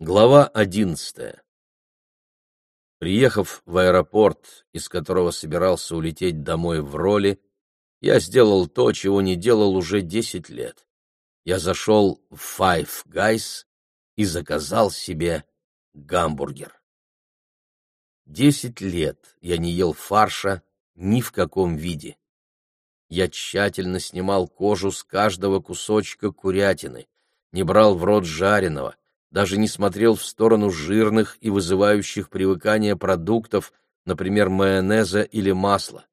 Глава одиннадцатая. Приехав в аэропорт, из которого собирался улететь домой в роли, я сделал то, чего не делал уже десять лет. Я зашел в Five Guys и заказал себе гамбургер. Десять лет я не ел фарша ни в каком виде. Я тщательно снимал кожу с каждого кусочка курятины, не брал в рот жареного, даже не смотрел в сторону жирных и вызывающих привыкание продуктов, например, майонеза или масла.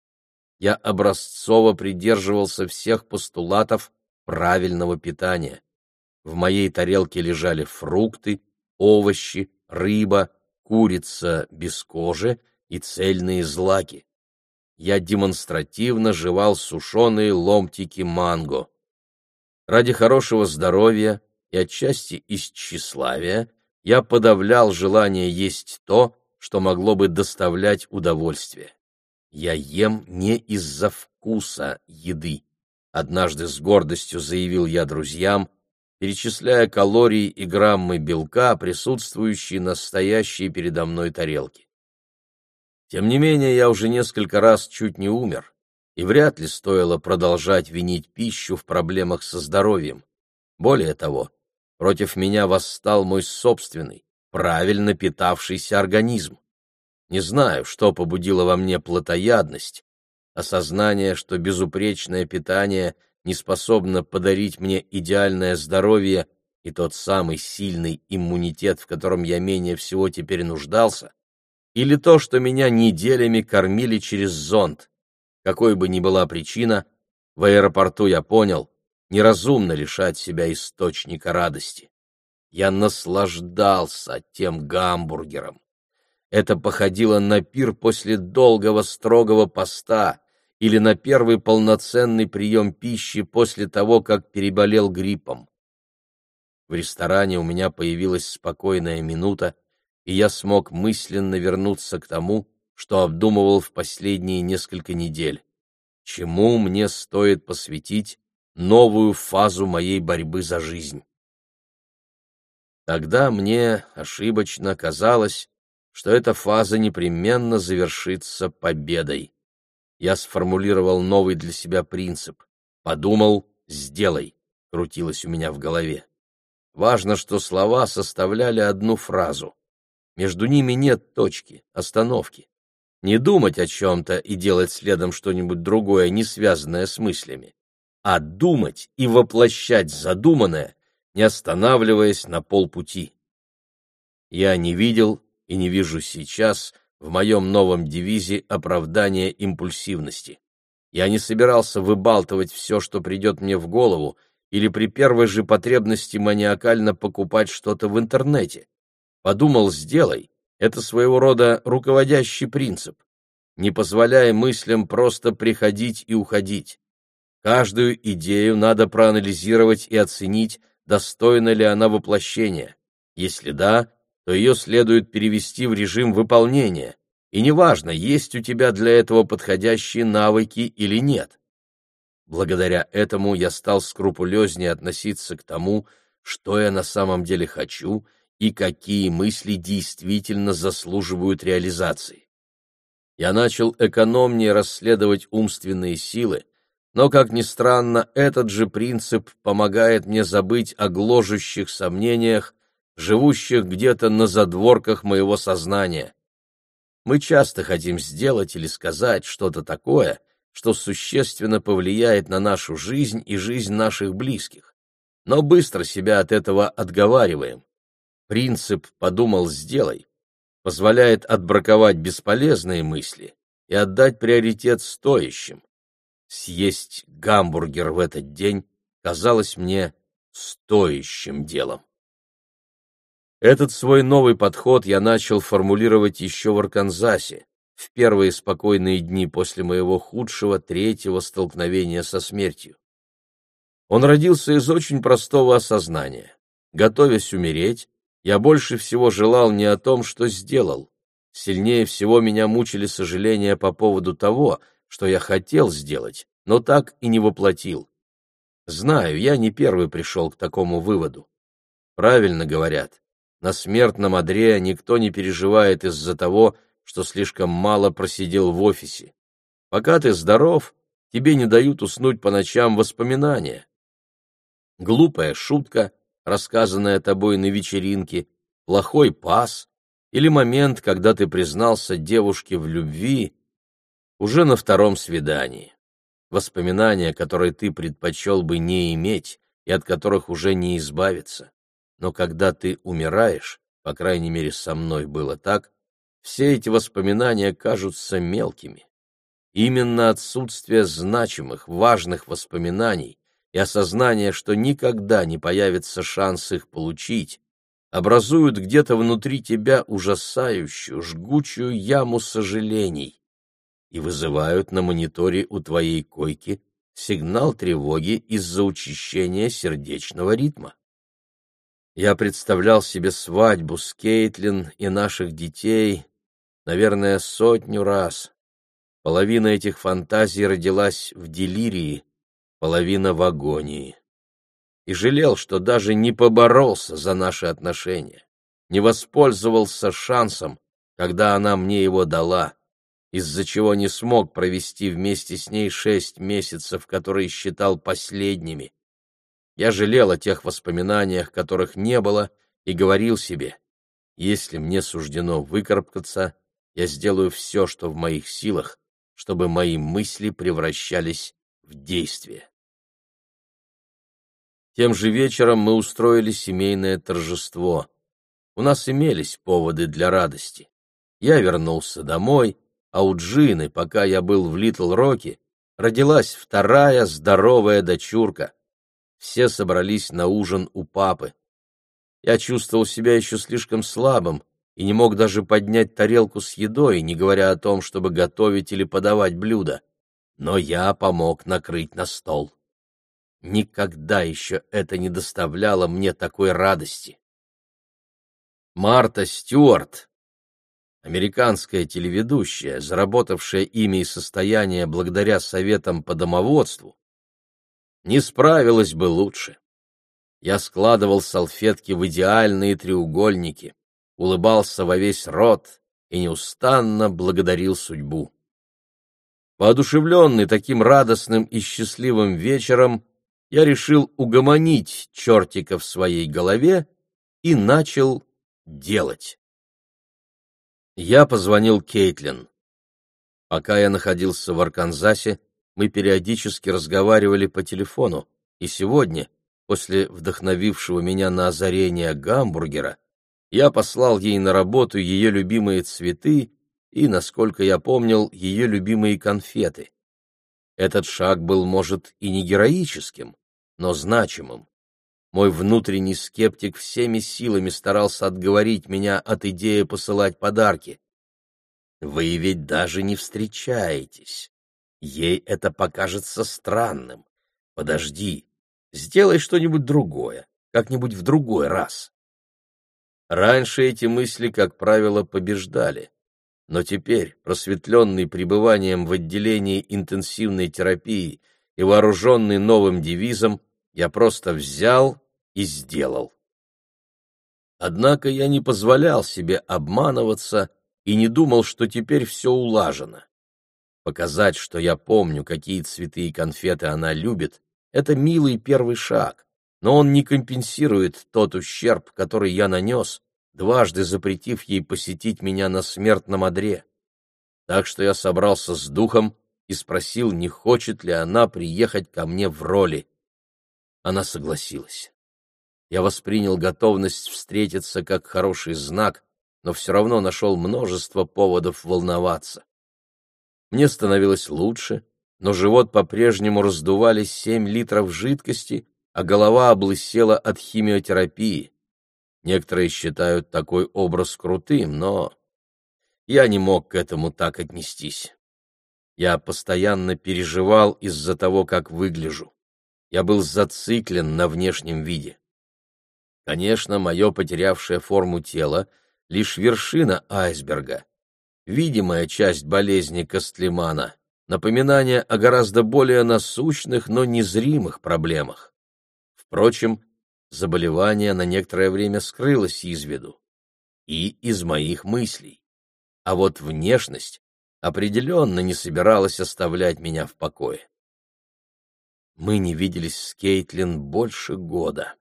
Я образцово придерживался всех постулатов правильного питания. В моей тарелке лежали фрукты, овощи, рыба, курица без кожи и цельные злаки. Я демонстративно жевал сушеные ломтики манго. Ради хорошего здоровья и отчасти из тщеславия я подавлял желание есть то, что могло бы доставлять удовольствие. Я ем не из-за вкуса еды. Однажды с гордостью заявил я друзьям, перечисляя калории и граммы белка, присутствующие на стоящей передо мной тарелке. Тем не менее, я уже несколько раз чуть не умер, и вряд ли стоило продолжать винить пищу в проблемах со здоровьем. Более того, Против меня восстал мой собственный, правильно питавшийся организм. Не знаю, что побудило во мне плотоядность, осознание, что безупречное питание не способно подарить мне идеальное здоровье и тот самый сильный иммунитет, в котором я менее всего теперь нуждался, или то, что меня неделями кормили через зонд. Какой бы ни была причина, в аэропорту я понял, неразумно лишать себя источника радости. Я наслаждался тем гамбургером. Это походило на пир после долгого строгого поста или на первый полноценный прием пищи после того, как переболел гриппом. В ресторане у меня появилась спокойная минута, и я смог мысленно вернуться к тому, что обдумывал в последние несколько недель. Чему мне стоит посвятить новую фазу моей борьбы за жизнь. Тогда мне ошибочно казалось, что эта фаза непременно завершится победой. Я сформулировал новый для себя принцип. Подумал «сделай», крутилось у меня в голове. Важно, что слова составляли одну фразу. Между ними нет точки, остановки. Не думать о чем-то и делать следом что-нибудь другое, не связанное с мыслями а думать и воплощать задуманное, не останавливаясь на полпути. Я не видел и не вижу сейчас в моем новом девизе оправдания импульсивности. Я не собирался выбалтывать все, что придет мне в голову, или при первой же потребности маниакально покупать что-то в интернете. Подумал, сделай. Это своего рода руководящий принцип. Не позволяя мыслям просто приходить и уходить. Каждую идею надо проанализировать и оценить, достойна ли она воплощения. Если да, то ее следует перевести в режим выполнения, и неважно, есть у тебя для этого подходящие навыки или нет. Благодаря этому я стал скрупулезнее относиться к тому, что я на самом деле хочу и какие мысли действительно заслуживают реализации. Я начал экономнее расследовать умственные силы, но, как ни странно, этот же принцип помогает мне забыть о гложущих сомнениях, живущих где-то на задворках моего сознания. Мы часто хотим сделать или сказать что-то такое, что существенно повлияет на нашу жизнь и жизнь наших близких, но быстро себя от этого отговариваем. Принцип «подумал, сделай» позволяет отбраковать бесполезные мысли и отдать приоритет стоящим съесть гамбургер в этот день казалось мне стоящим делом. Этот свой новый подход я начал формулировать еще в Арканзасе, в первые спокойные дни после моего худшего третьего столкновения со смертью. Он родился из очень простого осознания. Готовясь умереть, я больше всего желал не о том, что сделал. Сильнее всего меня мучили сожаления по поводу того, что я хотел сделать, но так и не воплотил. Знаю, я не первый пришел к такому выводу. Правильно говорят, На смертном одре никто не переживает из-за того, что слишком мало просидел в офисе. Пока ты здоров, тебе не дают уснуть по ночам воспоминания. Глупая шутка, рассказанная тобой на вечеринке, плохой пас или момент, когда ты признался девушке в любви уже на втором свидании. Воспоминания, которые ты предпочел бы не иметь и от которых уже не избавиться. Но когда ты умираешь, по крайней мере, со мной было так, все эти воспоминания кажутся мелкими. Именно отсутствие значимых, важных воспоминаний и осознание, что никогда не появится шанс их получить, образуют где-то внутри тебя ужасающую, жгучую яму сожалений и вызывают на мониторе у твоей койки сигнал тревоги из-за учащения сердечного ритма. Я представлял себе свадьбу с Кейтлин и наших детей, наверное, сотню раз. Половина этих фантазий родилась в делирии, половина в агонии. И жалел, что даже не поборолся за наши отношения, не воспользовался шансом, когда она мне его дала, из-за чего не смог провести вместе с ней шесть месяцев, которые считал последними. Я жалел о тех воспоминаниях, которых не было, и говорил себе, если мне суждено выкарабкаться, я сделаю все, что в моих силах, чтобы мои мысли превращались в действие. Тем же вечером мы устроили семейное торжество. У нас имелись поводы для радости. Я вернулся домой, а у Джины, пока я был в Литл-Роке, родилась вторая здоровая дочурка. Все собрались на ужин у папы. Я чувствовал себя еще слишком слабым и не мог даже поднять тарелку с едой, не говоря о том, чтобы готовить или подавать блюда. Но я помог накрыть на стол. Никогда еще это не доставляло мне такой радости. Марта Стюарт, американская телеведущая, заработавшая имя и состояние благодаря советам по домоводству, не справилась бы лучше. Я складывал салфетки в идеальные треугольники, улыбался во весь рот и неустанно благодарил судьбу. Воодушевленный таким радостным и счастливым вечером, я решил угомонить чертика в своей голове и начал делать. Я позвонил Кейтлин. Пока я находился в Арканзасе, мы периодически разговаривали по телефону, и сегодня, после вдохновившего меня на озарение гамбургера, я послал ей на работу ее любимые цветы и, насколько я помнил, ее любимые конфеты. Этот шаг был, может, и не героическим, но значимым. Мой внутренний скептик всеми силами старался отговорить меня от идеи посылать подарки. Вы ведь даже не встречаетесь. Ей это покажется странным. Подожди, сделай что-нибудь другое, как-нибудь в другой раз. Раньше эти мысли, как правило, побеждали. Но теперь, просветленный пребыванием в отделении интенсивной терапии и вооруженный новым девизом, я просто взял и сделал. Однако я не позволял себе обманываться и не думал, что теперь все улажено. Показать, что я помню, какие цветы и конфеты она любит, это милый первый шаг, но он не компенсирует тот ущерб, который я нанес, дважды запретив ей посетить меня на смертном одре. Так что я собрался с духом и спросил, не хочет ли она приехать ко мне в роли. Она согласилась. Я воспринял готовность встретиться как хороший знак, но все равно нашел множество поводов волноваться. Мне становилось лучше, но живот по-прежнему раздували семь литров жидкости, а голова облысела от химиотерапии. Некоторые считают такой образ крутым, но я не мог к этому так отнестись. Я постоянно переживал из-за того, как выгляжу. Я был зациклен на внешнем виде. Конечно, мое потерявшее форму тело — лишь вершина айсберга, видимая часть болезни Костлемана, напоминание о гораздо более насущных, но незримых проблемах. Впрочем, заболевание на некоторое время скрылось из виду и из моих мыслей. А вот внешность определенно не собиралась оставлять меня в покое. Мы не виделись с Кейтлин больше года.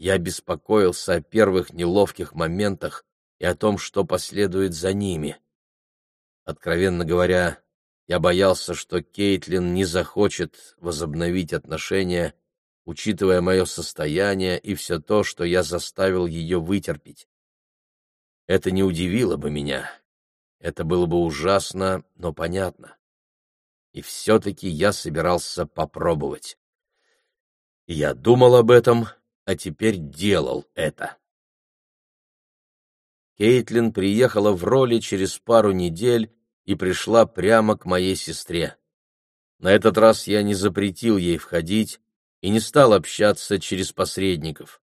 Я беспокоился о первых неловких моментах и о том, что последует за ними. Откровенно говоря, я боялся, что Кейтлин не захочет возобновить отношения, учитывая мое состояние и все то, что я заставил ее вытерпеть. Это не удивило бы меня. Это было бы ужасно, но понятно. И все-таки я собирался попробовать. Я думал об этом, а теперь делал это. Кейтлин приехала в роли через пару недель и пришла прямо к моей сестре. На этот раз я не запретил ей входить и не стал общаться через посредников.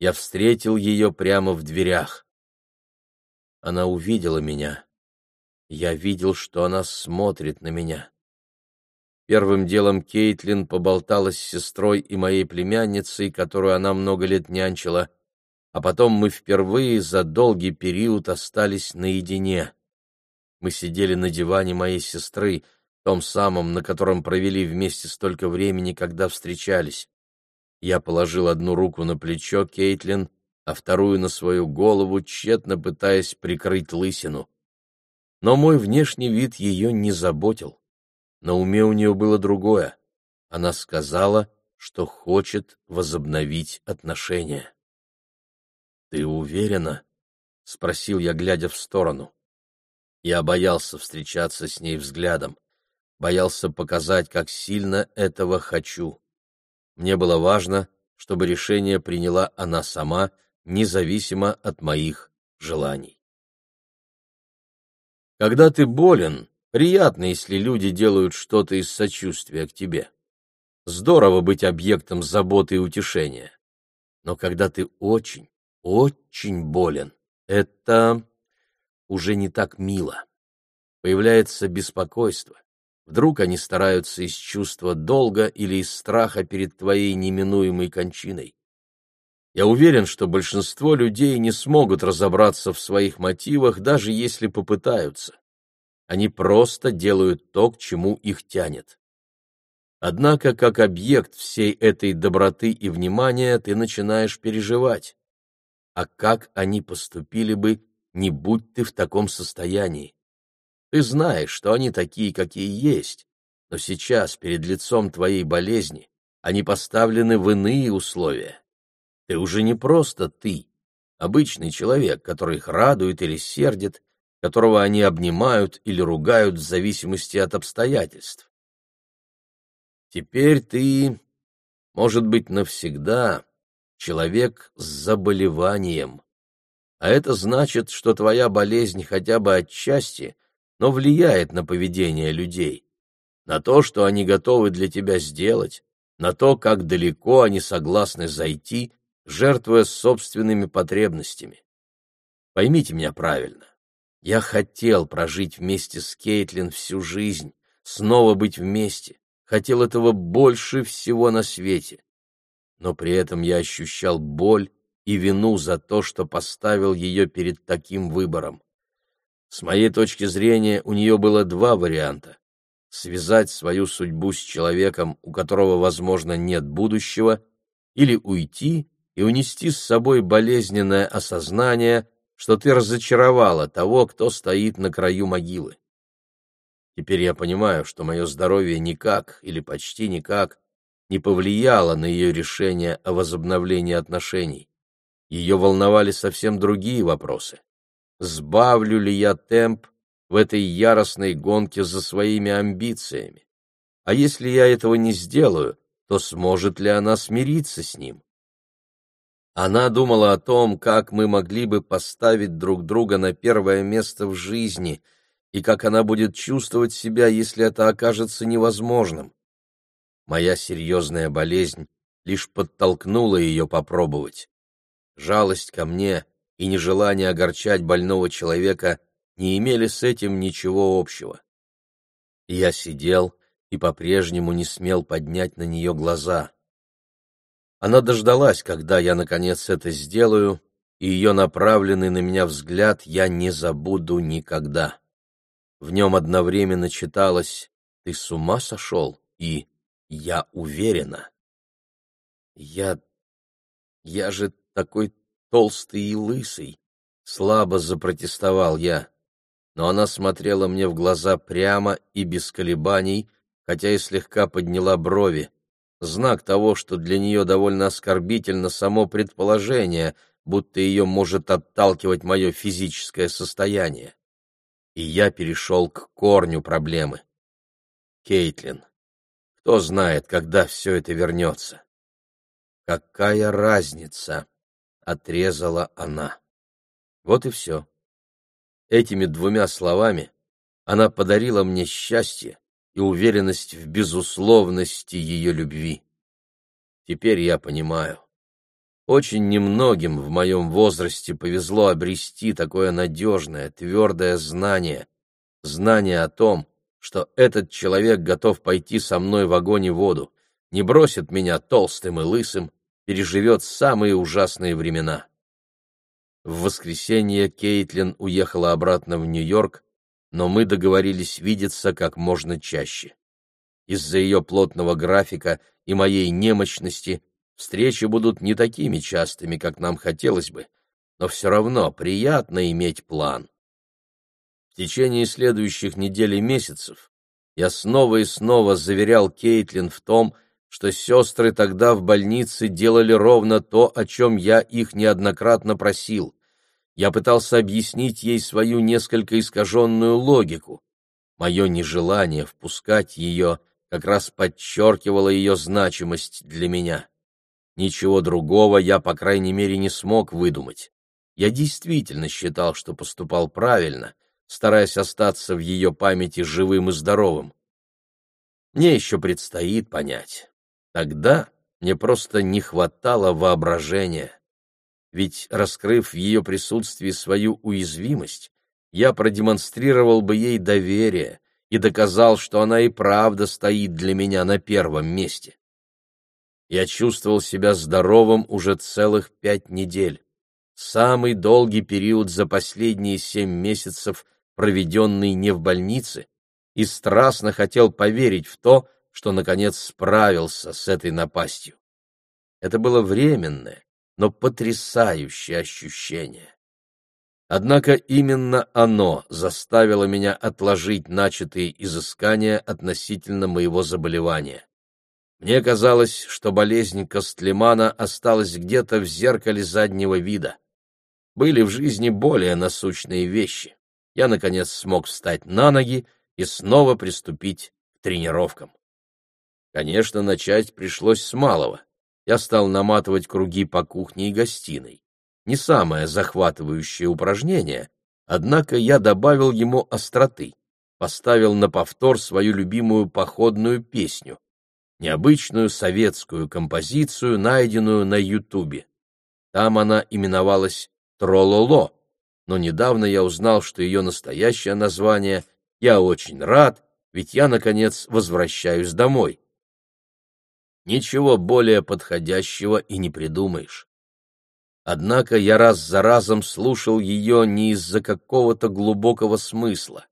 Я встретил ее прямо в дверях. Она увидела меня. Я видел, что она смотрит на меня. Первым делом Кейтлин поболтала с сестрой и моей племянницей, которую она много лет нянчила, а потом мы впервые за долгий период остались наедине. Мы сидели на диване моей сестры, том самом, на котором провели вместе столько времени, когда встречались. Я положил одну руку на плечо Кейтлин, а вторую на свою голову, тщетно пытаясь прикрыть лысину. Но мой внешний вид ее не заботил. На уме у нее было другое. Она сказала, что хочет возобновить отношения. «Ты уверена?» — спросил я, глядя в сторону. Я боялся встречаться с ней взглядом, боялся показать, как сильно этого хочу. Мне было важно, чтобы решение приняла она сама, независимо от моих желаний. Когда ты болен, приятно, если люди делают что-то из сочувствия к тебе. Здорово быть объектом заботы и утешения. Но когда ты очень, очень болен, это уже не так мило. Появляется беспокойство. Вдруг они стараются из чувства долга или из страха перед твоей неминуемой кончиной. Я уверен, что большинство людей не смогут разобраться в своих мотивах, даже если попытаются. Они просто делают то, к чему их тянет. Однако, как объект всей этой доброты и внимания, ты начинаешь переживать. А как они поступили бы, не будь ты в таком состоянии. Ты знаешь, что они такие, какие есть, но сейчас, перед лицом твоей болезни, они поставлены в иные условия. Ты уже не просто ты, обычный человек, который их радует или сердит, которого они обнимают или ругают в зависимости от обстоятельств. Теперь ты, может быть, навсегда человек с заболеванием, а это значит, что твоя болезнь хотя бы отчасти, но влияет на поведение людей, на то, что они готовы для тебя сделать, на то, как далеко они согласны зайти, жертвуя собственными потребностями. Поймите меня правильно. Я хотел прожить вместе с Кейтлин всю жизнь, снова быть вместе, хотел этого больше всего на свете. Но при этом я ощущал боль и вину за то, что поставил ее перед таким выбором. С моей точки зрения, у нее было два варианта — связать свою судьбу с человеком, у которого, возможно, нет будущего, или уйти и унести с собой болезненное осознание, что ты разочаровала того, кто стоит на краю могилы. Теперь я понимаю, что мое здоровье никак или почти никак не повлияло на ее решение о возобновлении отношений. Ее волновали совсем другие вопросы. Сбавлю ли я темп в этой яростной гонке за своими амбициями? А если я этого не сделаю, то сможет ли она смириться с ним? Она думала о том, как мы могли бы поставить друг друга на первое место в жизни и как она будет чувствовать себя, если это окажется невозможным. Моя серьезная болезнь лишь подтолкнула ее попробовать жалость ко мне и нежелание огорчать больного человека не имели с этим ничего общего. Я сидел и по-прежнему не смел поднять на нее глаза. Она дождалась, когда я, наконец, это сделаю, и ее направленный на меня взгляд я не забуду никогда. В нем одновременно читалось «Ты с ума сошел?» и «Я уверена». Я... я же такой толстый и лысый, слабо запротестовал я. Но она смотрела мне в глаза прямо и без колебаний, хотя и слегка подняла брови. Знак того, что для нее довольно оскорбительно само предположение, будто ее может отталкивать мое физическое состояние и я перешел к корню проблемы. Кейтлин, кто знает, когда все это вернется? Какая разница? Отрезала она. Вот и все. Этими двумя словами она подарила мне счастье и уверенность в безусловности ее любви. Теперь я понимаю. Очень немногим в моем возрасте повезло обрести такое надежное, твердое знание, знание о том, что этот человек готов пойти со мной в огонь и воду, не бросит меня толстым и лысым, переживет самые ужасные времена. В воскресенье Кейтлин уехала обратно в Нью-Йорк, но мы договорились видеться как можно чаще. Из-за ее плотного графика и моей немощности Встречи будут не такими частыми, как нам хотелось бы, но все равно приятно иметь план. В течение следующих недель и месяцев я снова и снова заверял Кейтлин в том, что сестры тогда в больнице делали ровно то, о чем я их неоднократно просил. Я пытался объяснить ей свою несколько искаженную логику. Мое нежелание впускать ее как раз подчеркивало ее значимость для меня. Ничего другого я, по крайней мере, не смог выдумать. Я действительно считал, что поступал правильно, стараясь остаться в ее памяти живым и здоровым. Мне еще предстоит понять. Тогда мне просто не хватало воображения. Ведь, раскрыв в ее присутствии свою уязвимость, я продемонстрировал бы ей доверие и доказал, что она и правда стоит для меня на первом месте. Я чувствовал себя здоровым уже целых пять недель. Самый долгий период за последние семь месяцев, проведенный не в больнице, и страстно хотел поверить в то, что, наконец, справился с этой напастью. Это было временное, но потрясающее ощущение. Однако именно оно заставило меня отложить начатые изыскания относительно моего заболевания. Мне казалось, что болезнь Костлемана осталась где-то в зеркале заднего вида. Были в жизни более насущные вещи. Я, наконец, смог встать на ноги и снова приступить к тренировкам. Конечно, начать пришлось с малого. Я стал наматывать круги по кухне и гостиной. Не самое захватывающее упражнение, однако я добавил ему остроты, поставил на повтор свою любимую походную песню — необычную советскую композицию, найденную на Ютубе. Там она именовалась «Трололо», но недавно я узнал, что ее настоящее название «Я очень рад, ведь я, наконец, возвращаюсь домой». Ничего более подходящего и не придумаешь. Однако я раз за разом слушал ее не из-за какого-то глубокого смысла.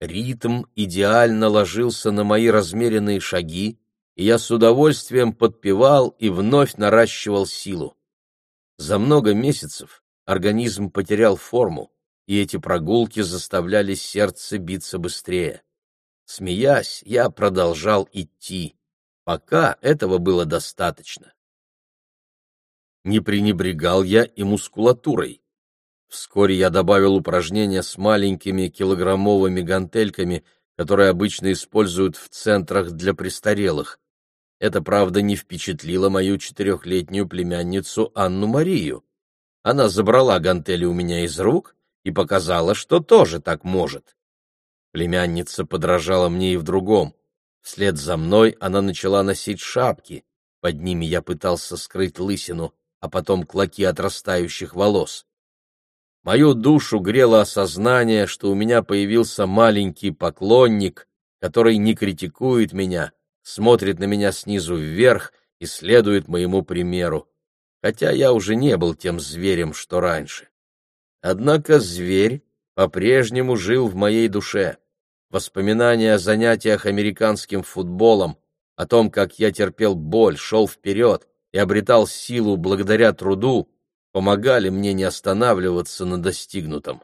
Ритм идеально ложился на мои размеренные шаги, и я с удовольствием подпевал и вновь наращивал силу. За много месяцев организм потерял форму, и эти прогулки заставляли сердце биться быстрее. Смеясь, я продолжал идти. Пока этого было достаточно. Не пренебрегал я и мускулатурой. Вскоре я добавил упражнения с маленькими килограммовыми гантельками, которые обычно используют в центрах для престарелых. Это, правда, не впечатлило мою четырехлетнюю племянницу Анну-Марию. Она забрала гантели у меня из рук и показала, что тоже так может. Племянница подражала мне и в другом. Вслед за мной она начала носить шапки. Под ними я пытался скрыть лысину, а потом клоки отрастающих волос. Мою душу грело осознание, что у меня появился маленький поклонник, который не критикует меня, смотрит на меня снизу вверх и следует моему примеру, хотя я уже не был тем зверем, что раньше. Однако зверь по-прежнему жил в моей душе. Воспоминания о занятиях американским футболом, о том, как я терпел боль, шел вперед и обретал силу благодаря труду, помогали мне не останавливаться на достигнутом.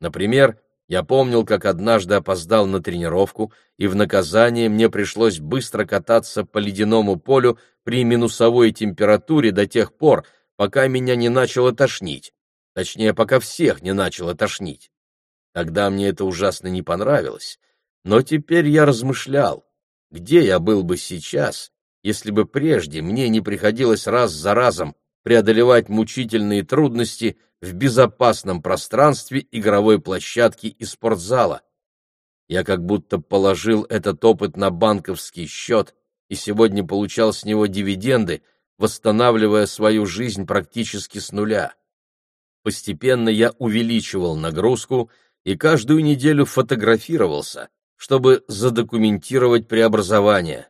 Например, я помнил, как однажды опоздал на тренировку, и в наказание мне пришлось быстро кататься по ледяному полю при минусовой температуре до тех пор, пока меня не начало тошнить. Точнее, пока всех не начало тошнить. Тогда мне это ужасно не понравилось, но теперь я размышлял, где я был бы сейчас, если бы прежде мне не приходилось раз за разом преодолевать мучительные трудности в безопасном пространстве игровой площадки и спортзала. Я как будто положил этот опыт на банковский счет и сегодня получал с него дивиденды, восстанавливая свою жизнь практически с нуля. Постепенно я увеличивал нагрузку и каждую неделю фотографировался, чтобы задокументировать преобразование.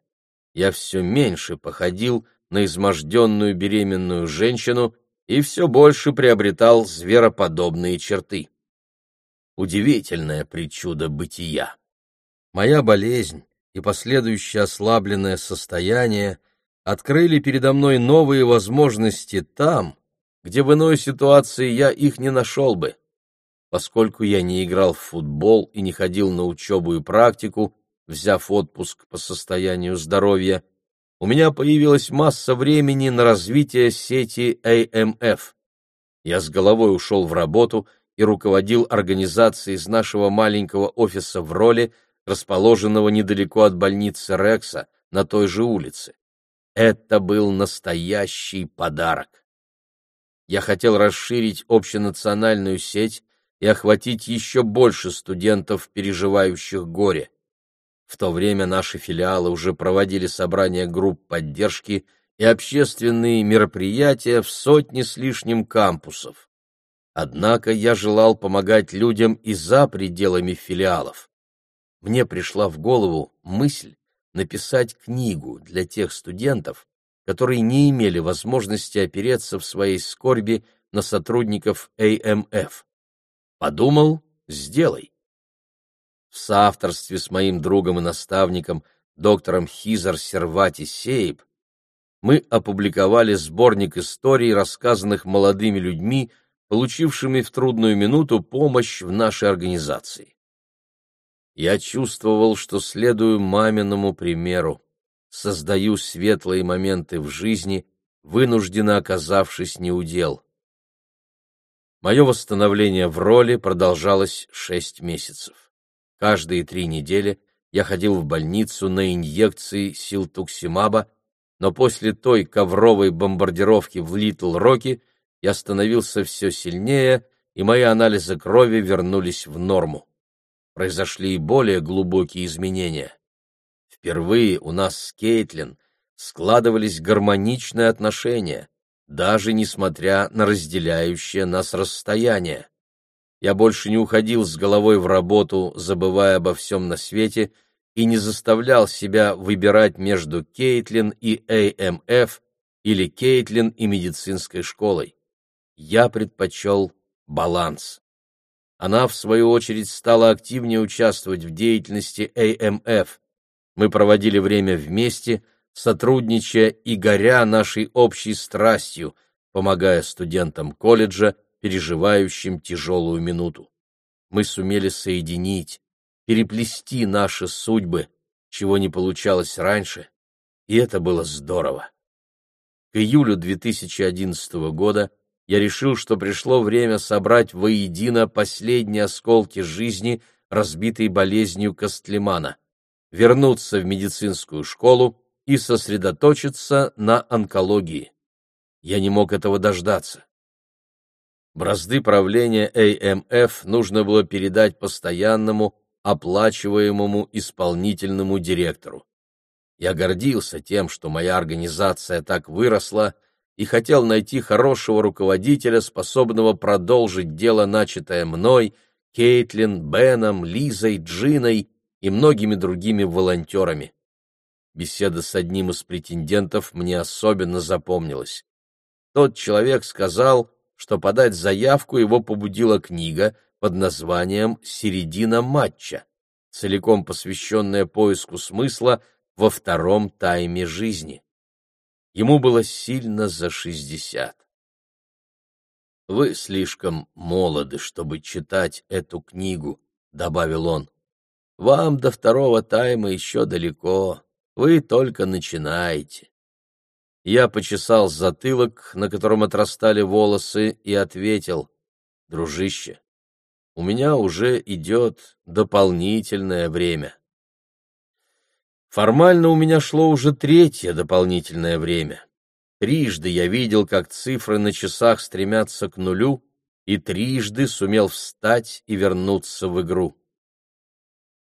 Я все меньше походил на изможденную беременную женщину и все больше приобретал звероподобные черты. Удивительное причудо бытия. Моя болезнь и последующее ослабленное состояние открыли передо мной новые возможности там, где в иной ситуации я их не нашел бы. Поскольку я не играл в футбол и не ходил на учебу и практику, взяв отпуск по состоянию здоровья, у меня появилась масса времени на развитие сети AMF. Я с головой ушел в работу и руководил организацией из нашего маленького офиса в роли, расположенного недалеко от больницы Рекса на той же улице. Это был настоящий подарок. Я хотел расширить общенациональную сеть и охватить еще больше студентов, переживающих горе. В то время наши филиалы уже проводили собрания групп поддержки и общественные мероприятия в сотни с лишним кампусов. Однако я желал помогать людям и за пределами филиалов. Мне пришла в голову мысль написать книгу для тех студентов, которые не имели возможности опереться в своей скорби на сотрудников АМФ. Подумал — сделай. В соавторстве с моим другом и наставником, доктором Хизар Сервати Сейб, мы опубликовали сборник историй, рассказанных молодыми людьми, получившими в трудную минуту помощь в нашей организации. Я чувствовал, что следую маминому примеру, создаю светлые моменты в жизни, вынужденно оказавшись неудел. Мое восстановление в роли продолжалось шесть месяцев. Каждые три недели я ходил в больницу на инъекции силтуксимаба, но после той ковровой бомбардировки в Литл-Роке я становился все сильнее, и мои анализы крови вернулись в норму. Произошли и более глубокие изменения. Впервые у нас с Кейтлин складывались гармоничные отношения, даже несмотря на разделяющее нас расстояние. Я больше не уходил с головой в работу, забывая обо всем на свете, и не заставлял себя выбирать между Кейтлин и АМФ или Кейтлин и медицинской школой. Я предпочел баланс. Она, в свою очередь, стала активнее участвовать в деятельности АМФ. Мы проводили время вместе — сотрудничая и горя нашей общей страстью, помогая студентам колледжа, переживающим тяжелую минуту. Мы сумели соединить, переплести наши судьбы, чего не получалось раньше, и это было здорово. К июлю 2011 года я решил, что пришло время собрать воедино последние осколки жизни, разбитой болезнью Костлемана, вернуться в медицинскую школу и сосредоточиться на онкологии. Я не мог этого дождаться. Бразды правления АМФ нужно было передать постоянному, оплачиваемому исполнительному директору. Я гордился тем, что моя организация так выросла, и хотел найти хорошего руководителя, способного продолжить дело, начатое мной, Кейтлин, Беном, Лизой, Джиной и многими другими волонтерами. Беседа с одним из претендентов мне особенно запомнилась. Тот человек сказал, что подать заявку его побудила книга под названием «Середина матча», целиком посвященная поиску смысла во втором тайме жизни. Ему было сильно за шестьдесят. «Вы слишком молоды, чтобы читать эту книгу», — добавил он. «Вам до второго тайма еще далеко, вы только начинаете». Я почесал затылок, на котором отрастали волосы, и ответил, «Дружище, у меня уже идет дополнительное время». Формально у меня шло уже третье дополнительное время. Трижды я видел, как цифры на часах стремятся к нулю, и трижды сумел встать и вернуться в игру.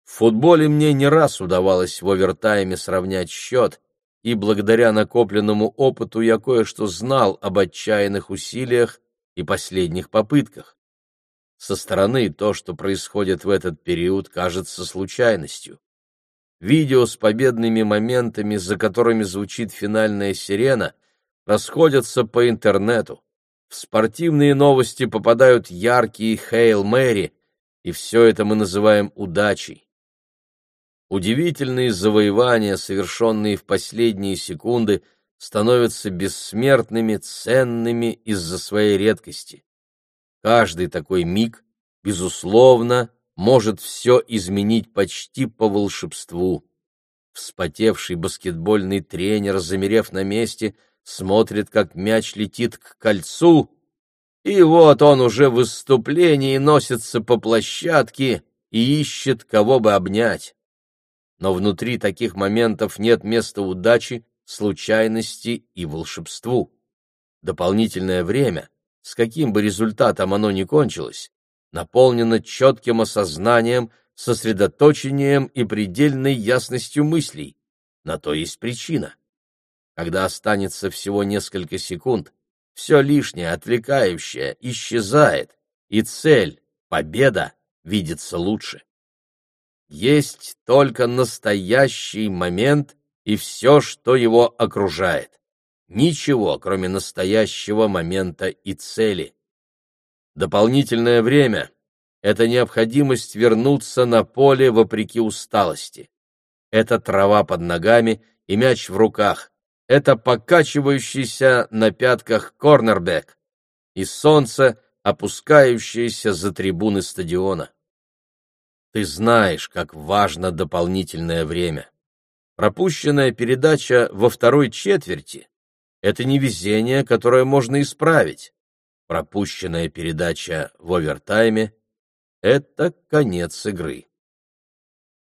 В футболе мне не раз удавалось в овертайме сравнять счет, и благодаря накопленному опыту я кое-что знал об отчаянных усилиях и последних попытках. Со стороны то, что происходит в этот период, кажется случайностью. Видео с победными моментами, за которыми звучит финальная сирена, расходятся по интернету. В спортивные новости попадают яркие «Хейл Мэри», и все это мы называем удачей. Удивительные завоевания, совершенные в последние секунды, становятся бессмертными, ценными из-за своей редкости. Каждый такой миг, безусловно, может все изменить почти по волшебству. Вспотевший баскетбольный тренер, замерев на месте, смотрит, как мяч летит к кольцу, и вот он уже в выступлении носится по площадке и ищет, кого бы обнять. Но внутри таких моментов нет места удачи, случайности и волшебству. Дополнительное время, с каким бы результатом оно ни кончилось, наполнена четким осознанием, сосредоточением и предельной ясностью мыслей. На то есть причина. Когда останется всего несколько секунд, все лишнее, отвлекающее, исчезает, и цель, победа, видится лучше. Есть только настоящий момент и все, что его окружает. Ничего, кроме настоящего момента и цели. Дополнительное время — это необходимость вернуться на поле вопреки усталости. Это трава под ногами и мяч в руках. Это покачивающийся на пятках корнербэк и солнце, опускающееся за трибуны стадиона. Ты знаешь, как важно дополнительное время. Пропущенная передача во второй четверти — это не везение, которое можно исправить пропущенная передача в овертайме — это конец игры.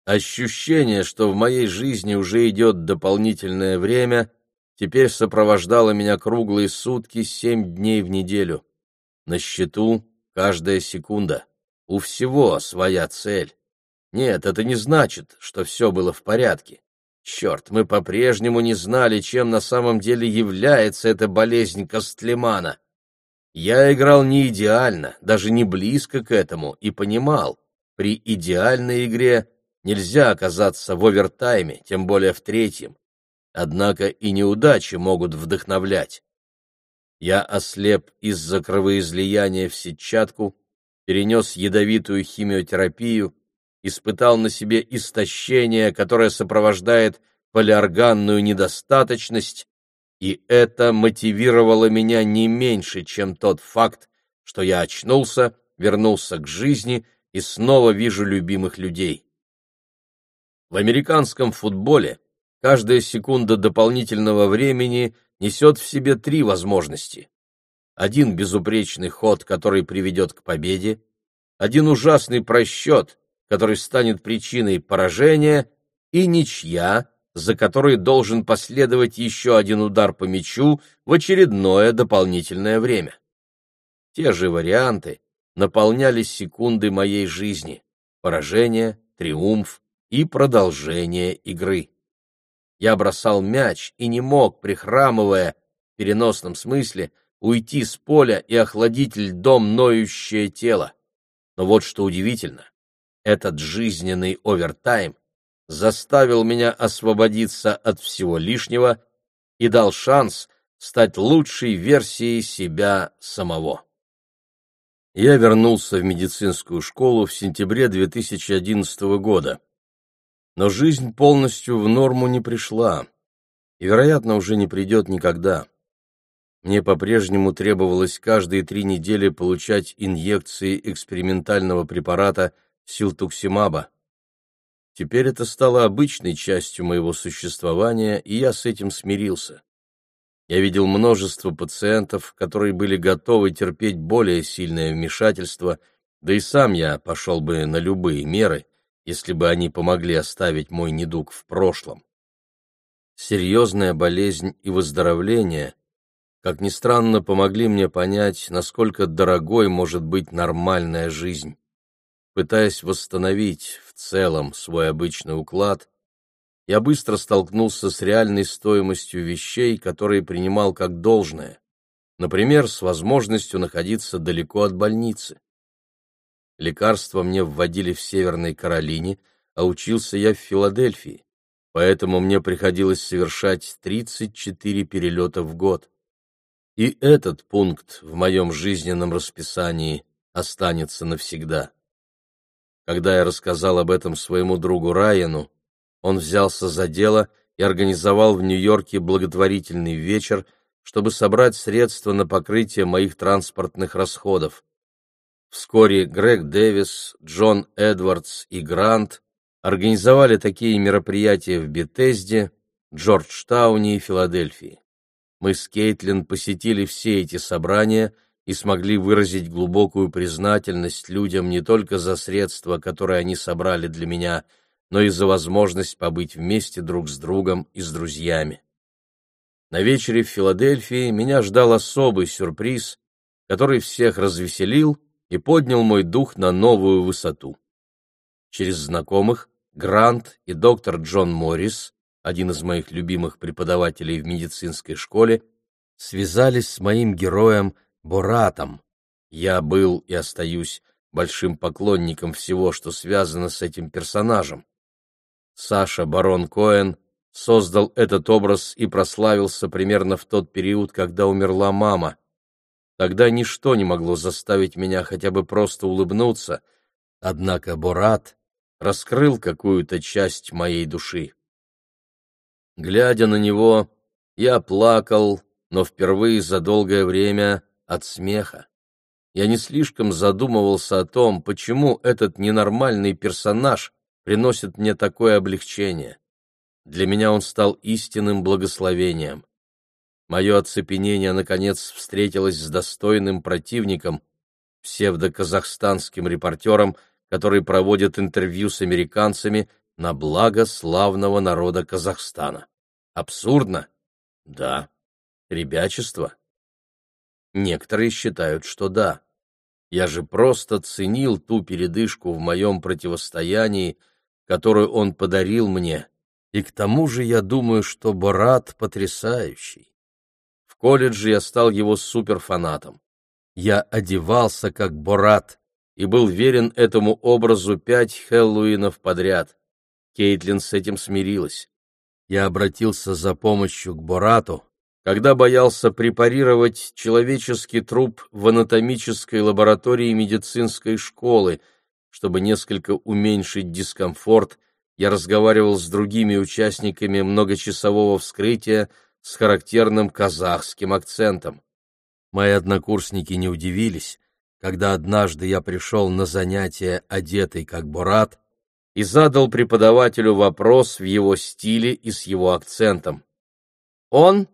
Ощущение, что в моей жизни уже идет дополнительное время, теперь сопровождало меня круглые сутки, семь дней в неделю. На счету каждая секунда. У всего своя цель. Нет, это не значит, что все было в порядке. Черт, мы по-прежнему не знали, чем на самом деле является эта болезнь Костлемана. Я играл не идеально, даже не близко к этому, и понимал, при идеальной игре нельзя оказаться в овертайме, тем более в третьем. Однако и неудачи могут вдохновлять. Я ослеп из-за кровоизлияния в сетчатку, перенес ядовитую химиотерапию, испытал на себе истощение, которое сопровождает полиорганную недостаточность, и это мотивировало меня не меньше, чем тот факт, что я очнулся, вернулся к жизни и снова вижу любимых людей. В американском футболе каждая секунда дополнительного времени несет в себе три возможности. Один безупречный ход, который приведет к победе, один ужасный просчет, который станет причиной поражения, и ничья, за которой должен последовать еще один удар по мячу в очередное дополнительное время. Те же варианты наполняли секунды моей жизни — поражение, триумф и продолжение игры. Я бросал мяч и не мог, прихрамывая, в переносном смысле, уйти с поля и охладить льдом ноющее тело. Но вот что удивительно, этот жизненный овертайм заставил меня освободиться от всего лишнего и дал шанс стать лучшей версией себя самого. Я вернулся в медицинскую школу в сентябре 2011 года. Но жизнь полностью в норму не пришла и, вероятно, уже не придет никогда. Мне по-прежнему требовалось каждые три недели получать инъекции экспериментального препарата силтуксимаба. Теперь это стало обычной частью моего существования, и я с этим смирился. Я видел множество пациентов, которые были готовы терпеть более сильное вмешательство, да и сам я пошел бы на любые меры, если бы они помогли оставить мой недуг в прошлом. Серьезная болезнь и выздоровление, как ни странно, помогли мне понять, насколько дорогой может быть нормальная жизнь. Пытаясь восстановить в целом свой обычный уклад, я быстро столкнулся с реальной стоимостью вещей, которые принимал как должное, например, с возможностью находиться далеко от больницы. Лекарства мне вводили в Северной Каролине, а учился я в Филадельфии, поэтому мне приходилось совершать 34 перелета в год. И этот пункт в моем жизненном расписании останется навсегда. Когда я рассказал об этом своему другу Райану, он взялся за дело и организовал в Нью-Йорке благотворительный вечер, чтобы собрать средства на покрытие моих транспортных расходов. Вскоре Грег Дэвис, Джон Эдвардс и Грант организовали такие мероприятия в Бетезде, Джорджтауне и Филадельфии. Мы с Кейтлин посетили все эти собрания – и смогли выразить глубокую признательность людям не только за средства, которые они собрали для меня, но и за возможность побыть вместе друг с другом и с друзьями. На вечере в Филадельфии меня ждал особый сюрприз, который всех развеселил и поднял мой дух на новую высоту. Через знакомых Грант и доктор Джон Моррис, один из моих любимых преподавателей в медицинской школе, связались с моим героем Боратом. Я был и остаюсь большим поклонником всего, что связано с этим персонажем. Саша Барон Коэн создал этот образ и прославился примерно в тот период, когда умерла мама. Тогда ничто не могло заставить меня хотя бы просто улыбнуться, однако Борат раскрыл какую-то часть моей души. Глядя на него, я плакал, но впервые за долгое время от смеха. Я не слишком задумывался о том, почему этот ненормальный персонаж приносит мне такое облегчение. Для меня он стал истинным благословением. Мое оцепенение, наконец, встретилось с достойным противником, псевдоказахстанским репортером, который проводит интервью с американцами на благо славного народа Казахстана. Абсурдно? Да. Ребячество? Некоторые считают, что да. Я же просто ценил ту передышку в моем противостоянии, которую он подарил мне, и к тому же я думаю, что Борат потрясающий. В колледже я стал его суперфанатом. Я одевался как Борат и был верен этому образу пять Хэллоуинов подряд. Кейтлин с этим смирилась. Я обратился за помощью к Борату, когда боялся препарировать человеческий труп в анатомической лаборатории медицинской школы. Чтобы несколько уменьшить дискомфорт, я разговаривал с другими участниками многочасового вскрытия с характерным казахским акцентом. Мои однокурсники не удивились, когда однажды я пришел на занятие одетый как Борат и задал преподавателю вопрос в его стиле и с его акцентом. Он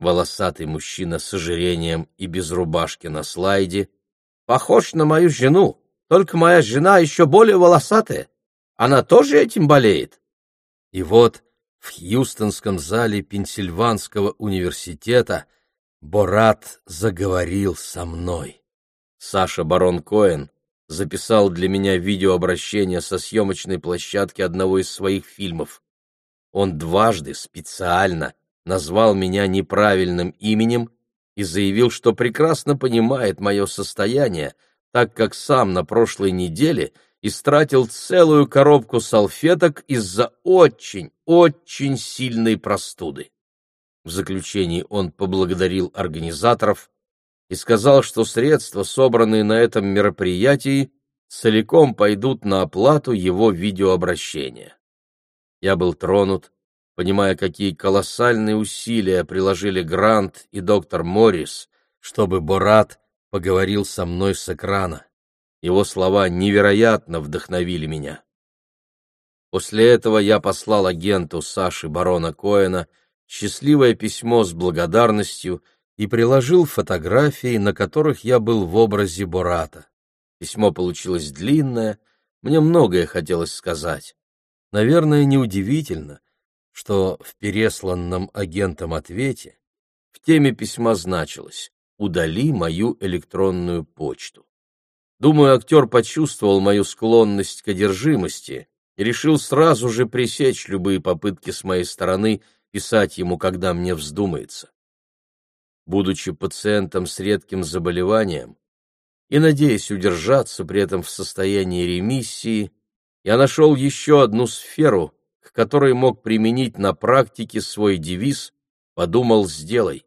волосатый мужчина с ожирением и без рубашки на слайде. «Похож на мою жену, только моя жена еще более волосатая. Она тоже этим болеет?» И вот в Хьюстонском зале Пенсильванского университета Борат заговорил со мной. Саша Барон Коэн записал для меня видеообращение со съемочной площадки одного из своих фильмов. Он дважды специально назвал меня неправильным именем и заявил, что прекрасно понимает мое состояние, так как сам на прошлой неделе истратил целую коробку салфеток из-за очень, очень сильной простуды. В заключении он поблагодарил организаторов и сказал, что средства, собранные на этом мероприятии, целиком пойдут на оплату его видеообращения. Я был тронут, понимая, какие колоссальные усилия приложили Грант и доктор Моррис, чтобы Борат поговорил со мной с экрана. Его слова невероятно вдохновили меня. После этого я послал агенту Саши барона Коэна счастливое письмо с благодарностью и приложил фотографии, на которых я был в образе Бората. Письмо получилось длинное, мне многое хотелось сказать. Наверное, неудивительно, что в пересланном агентом ответе в теме письма значилось «Удали мою электронную почту». Думаю, актер почувствовал мою склонность к одержимости и решил сразу же пресечь любые попытки с моей стороны писать ему, когда мне вздумается. Будучи пациентом с редким заболеванием и надеясь удержаться при этом в состоянии ремиссии, я нашел еще одну сферу, к которой мог применить на практике свой девиз «Подумал, сделай».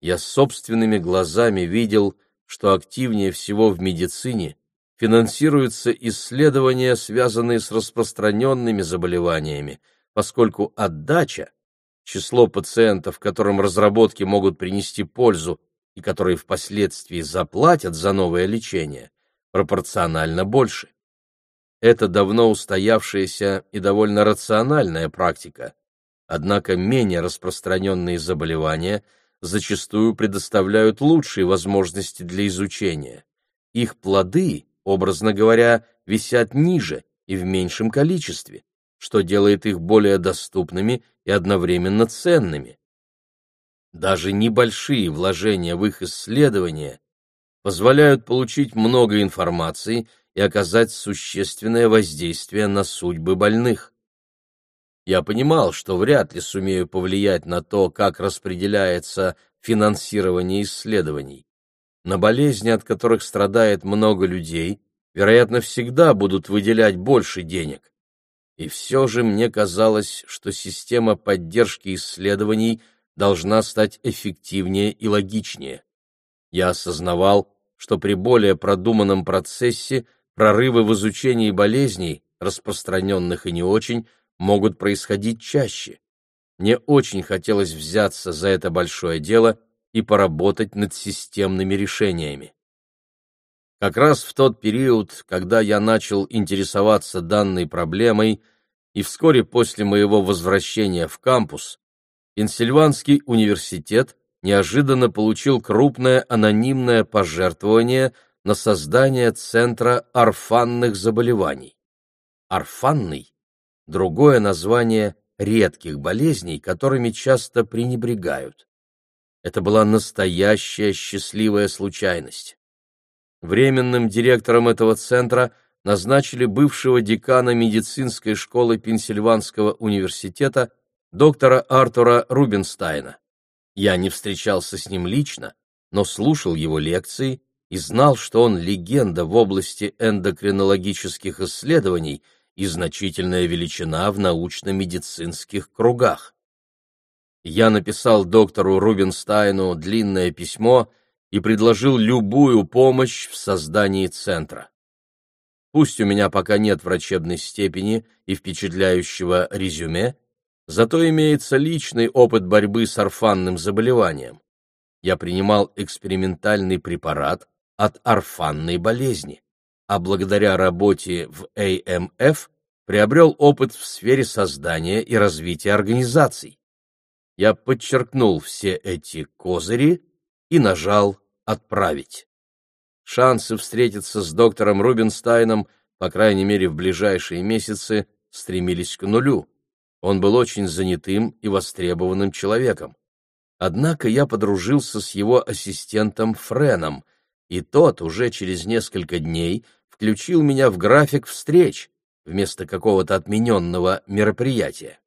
Я собственными глазами видел, что активнее всего в медицине финансируются исследования, связанные с распространенными заболеваниями, поскольку отдача, число пациентов, которым разработки могут принести пользу и которые впоследствии заплатят за новое лечение, пропорционально больше. Это давно устоявшаяся и довольно рациональная практика, однако менее распространенные заболевания – зачастую предоставляют лучшие возможности для изучения. Их плоды, образно говоря, висят ниже и в меньшем количестве, что делает их более доступными и одновременно ценными. Даже небольшие вложения в их исследования позволяют получить много информации и оказать существенное воздействие на судьбы больных. Я понимал, что вряд ли сумею повлиять на то, как распределяется финансирование исследований. На болезни, от которых страдает много людей, вероятно, всегда будут выделять больше денег. И все же мне казалось, что система поддержки исследований должна стать эффективнее и логичнее. Я осознавал, что при более продуманном процессе прорывы в изучении болезней, распространенных и не очень, могут происходить чаще. Мне очень хотелось взяться за это большое дело и поработать над системными решениями. Как раз в тот период, когда я начал интересоваться данной проблемой, и вскоре после моего возвращения в кампус, Пенсильванский университет неожиданно получил крупное анонимное пожертвование на создание Центра орфанных заболеваний. Орфанный другое название редких болезней, которыми часто пренебрегают. Это была настоящая счастливая случайность. Временным директором этого центра назначили бывшего декана медицинской школы Пенсильванского университета доктора Артура Рубинстайна. Я не встречался с ним лично, но слушал его лекции и знал, что он легенда в области эндокринологических исследований – и значительная величина в научно-медицинских кругах. Я написал доктору Рубинстайну длинное письмо и предложил любую помощь в создании центра. Пусть у меня пока нет врачебной степени и впечатляющего резюме, зато имеется личный опыт борьбы с орфанным заболеванием. Я принимал экспериментальный препарат от орфанной болезни а благодаря работе в АМФ приобрел опыт в сфере создания и развития организаций. Я подчеркнул все эти козыри и нажал «Отправить». Шансы встретиться с доктором Рубинстайном, по крайней мере в ближайшие месяцы, стремились к нулю. Он был очень занятым и востребованным человеком. Однако я подружился с его ассистентом Френом, и тот уже через несколько дней включил меня в график встреч вместо какого-то отмененного мероприятия.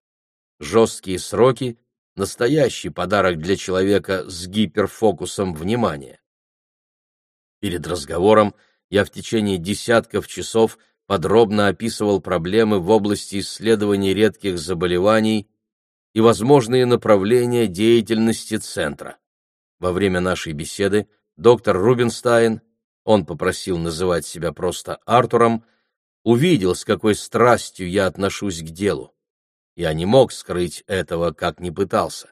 Жесткие сроки — настоящий подарок для человека с гиперфокусом внимания. Перед разговором я в течение десятков часов подробно описывал проблемы в области исследований редких заболеваний и возможные направления деятельности центра. Во время нашей беседы доктор Рубинстайн, он попросил называть себя просто Артуром, увидел, с какой страстью я отношусь к делу. Я не мог скрыть этого, как ни пытался.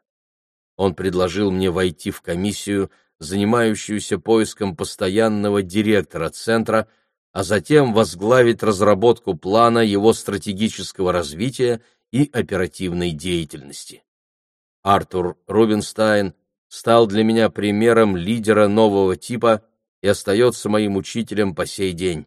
Он предложил мне войти в комиссию, занимающуюся поиском постоянного директора центра, а затем возглавить разработку плана его стратегического развития и оперативной деятельности. Артур Рубинстайн стал для меня примером лидера нового типа и остается моим учителем по сей день.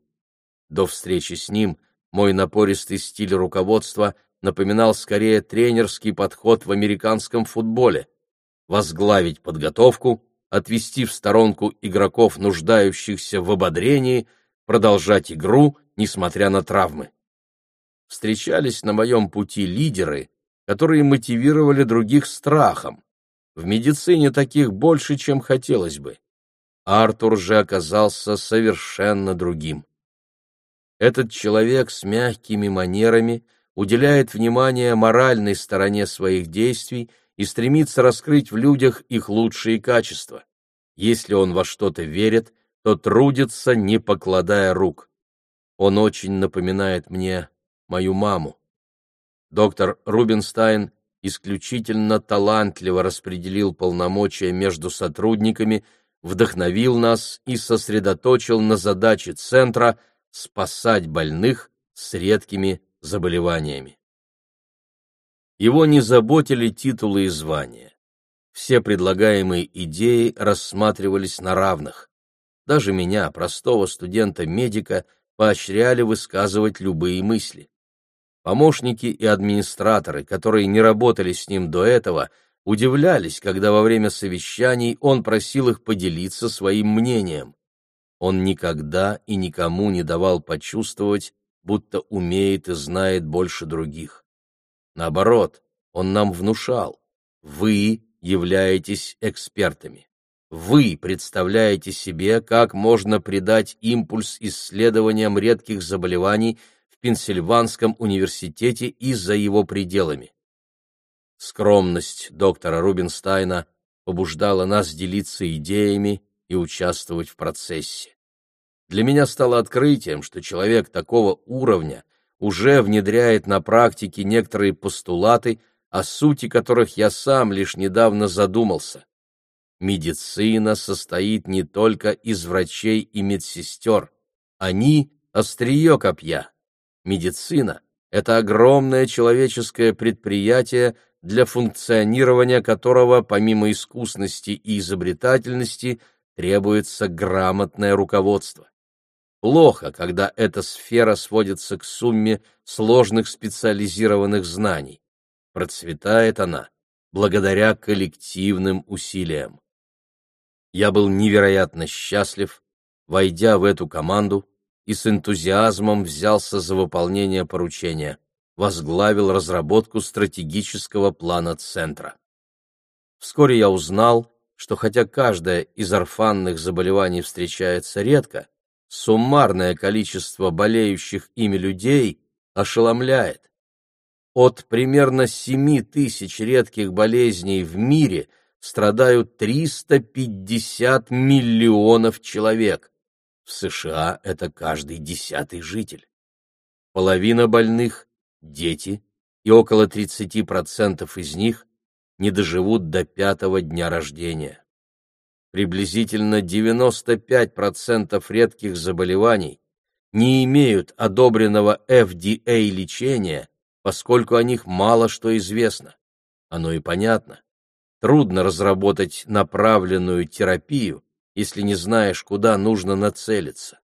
До встречи с ним мой напористый стиль руководства напоминал скорее тренерский подход в американском футболе — возглавить подготовку, отвести в сторонку игроков, нуждающихся в ободрении, продолжать игру, несмотря на травмы. Встречались на моем пути лидеры, которые мотивировали других страхом. В медицине таких больше, чем хотелось бы. Артур же оказался совершенно другим. Этот человек с мягкими манерами уделяет внимание моральной стороне своих действий и стремится раскрыть в людях их лучшие качества. Если он во что-то верит, то трудится, не покладая рук. Он очень напоминает мне мою маму. Доктор Рубинстайн исключительно талантливо распределил полномочия между сотрудниками, вдохновил нас и сосредоточил на задаче центра спасать больных с редкими заболеваниями. Его не заботили титулы и звания. Все предлагаемые идеи рассматривались на равных. Даже меня, простого студента-медика, поощряли высказывать любые мысли. Помощники и администраторы, которые не работали с ним до этого, удивлялись, когда во время совещаний он просил их поделиться своим мнением. Он никогда и никому не давал почувствовать, будто умеет и знает больше других. Наоборот, он нам внушал, вы являетесь экспертами. Вы представляете себе, как можно придать импульс исследованиям редких заболеваний в Пенсильванском университете и за его пределами. Скромность доктора Рубинстайна побуждала нас делиться идеями и участвовать в процессе. Для меня стало открытием, что человек такого уровня уже внедряет на практике некоторые постулаты, о сути которых я сам лишь недавно задумался. Медицина состоит не только из врачей и медсестер. Они — острие копья. Медицина — это огромное человеческое предприятие, для функционирования которого, помимо искусности и изобретательности, требуется грамотное руководство. Плохо, когда эта сфера сводится к сумме сложных специализированных знаний. Процветает она благодаря коллективным усилиям. Я был невероятно счастлив, войдя в эту команду, и с энтузиазмом взялся за выполнение поручения, возглавил разработку стратегического плана центра. Вскоре я узнал, что хотя каждое из орфанных заболеваний встречается редко, суммарное количество болеющих ими людей ошеломляет. От примерно 7 тысяч редких болезней в мире страдают 350 миллионов человек. В США это каждый десятый житель. Половина больных – дети, и около 30% из них не доживут до пятого дня рождения приблизительно 95% редких заболеваний не имеют одобренного FDA лечения, поскольку о них мало что известно. Оно и понятно. Трудно разработать направленную терапию, если не знаешь, куда нужно нацелиться.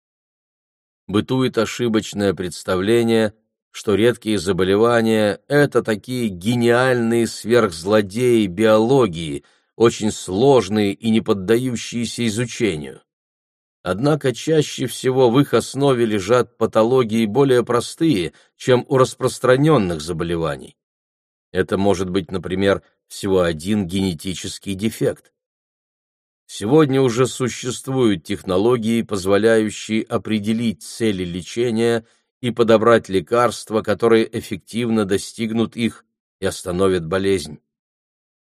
Бытует ошибочное представление, что редкие заболевания – это такие гениальные сверхзлодеи биологии – очень сложные и не поддающиеся изучению. Однако чаще всего в их основе лежат патологии более простые, чем у распространенных заболеваний. Это может быть, например, всего один генетический дефект. Сегодня уже существуют технологии, позволяющие определить цели лечения и подобрать лекарства, которые эффективно достигнут их и остановят болезнь.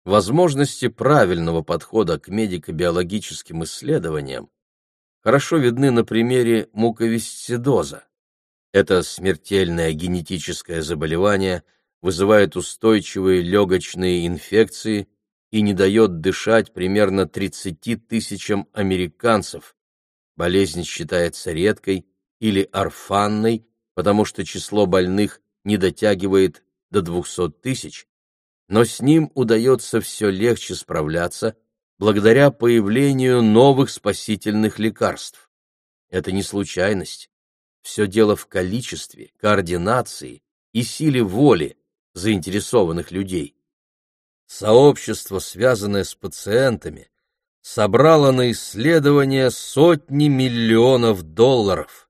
Возможности правильного подхода к медико-биологическим исследованиям хорошо видны на примере муковисцидоза. Это смертельное генетическое заболевание вызывает устойчивые легочные инфекции и не дает дышать примерно 30 тысячам американцев. Болезнь считается редкой или орфанной, потому что число больных не дотягивает до 200 тысяч, но с ним удается все легче справляться благодаря появлению новых спасительных лекарств. Это не случайность. Все дело в количестве, координации и силе воли заинтересованных людей. Сообщество, связанное с пациентами, собрало на исследование сотни миллионов долларов.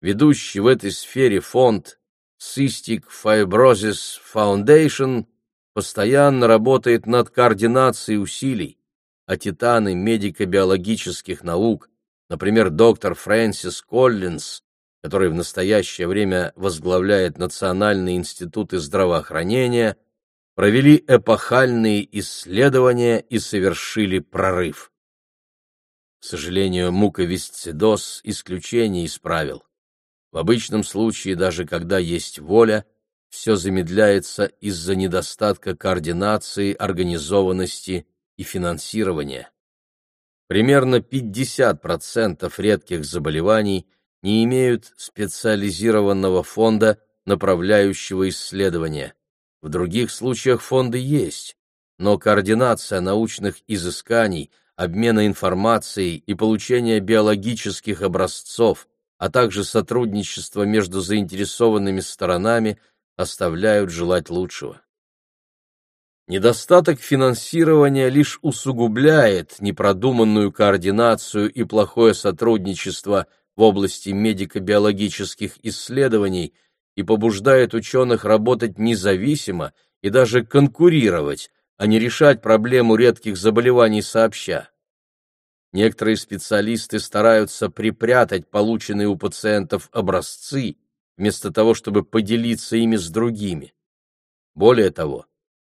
Ведущий в этой сфере фонд Cystic Fibrosis Foundation постоянно работает над координацией усилий, а титаны медико-биологических наук, например, доктор Фрэнсис Коллинз, который в настоящее время возглавляет Национальные институты здравоохранения, провели эпохальные исследования и совершили прорыв. К сожалению, муковисцидоз исключение из правил. В обычном случае, даже когда есть воля, все замедляется из-за недостатка координации, организованности и финансирования. Примерно 50% редких заболеваний не имеют специализированного фонда, направляющего исследования. В других случаях фонды есть, но координация научных изысканий, обмена информацией и получения биологических образцов – а также сотрудничество между заинтересованными сторонами оставляют желать лучшего. Недостаток финансирования лишь усугубляет непродуманную координацию и плохое сотрудничество в области медико-биологических исследований и побуждает ученых работать независимо и даже конкурировать, а не решать проблему редких заболеваний сообща. Некоторые специалисты стараются припрятать полученные у пациентов образцы, вместо того, чтобы поделиться ими с другими. Более того,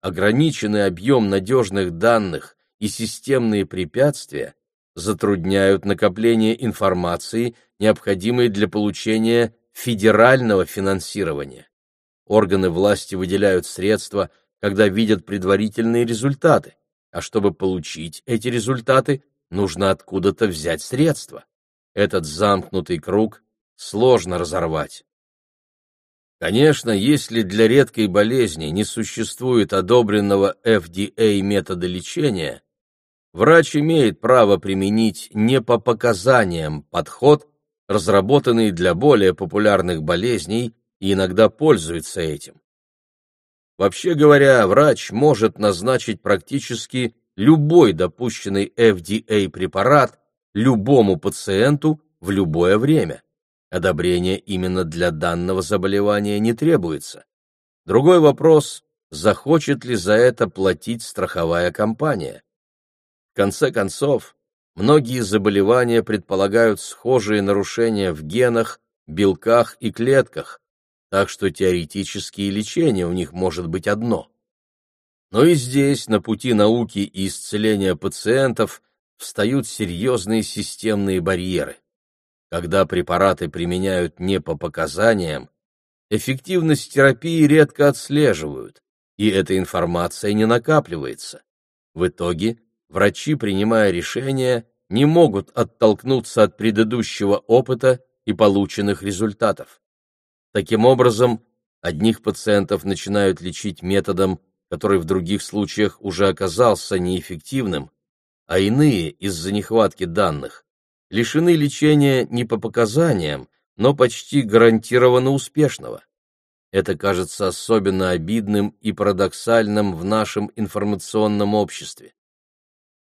ограниченный объем надежных данных и системные препятствия затрудняют накопление информации, необходимой для получения федерального финансирования. Органы власти выделяют средства, когда видят предварительные результаты, а чтобы получить эти результаты, нужно откуда-то взять средства. Этот замкнутый круг сложно разорвать. Конечно, если для редкой болезни не существует одобренного FDA метода лечения, врач имеет право применить не по показаниям подход, разработанный для более популярных болезней и иногда пользуется этим. Вообще говоря, врач может назначить практически любой допущенный FDA препарат любому пациенту в любое время. Одобрение именно для данного заболевания не требуется. Другой вопрос – захочет ли за это платить страховая компания? В конце концов, многие заболевания предполагают схожие нарушения в генах, белках и клетках, так что теоретически и лечение у них может быть одно. Но и здесь, на пути науки и исцеления пациентов, встают серьезные системные барьеры. Когда препараты применяют не по показаниям, эффективность терапии редко отслеживают, и эта информация не накапливается. В итоге врачи, принимая решения, не могут оттолкнуться от предыдущего опыта и полученных результатов. Таким образом, одних пациентов начинают лечить методом который в других случаях уже оказался неэффективным, а иные из-за нехватки данных лишены лечения не по показаниям, но почти гарантированно успешного. Это кажется особенно обидным и парадоксальным в нашем информационном обществе.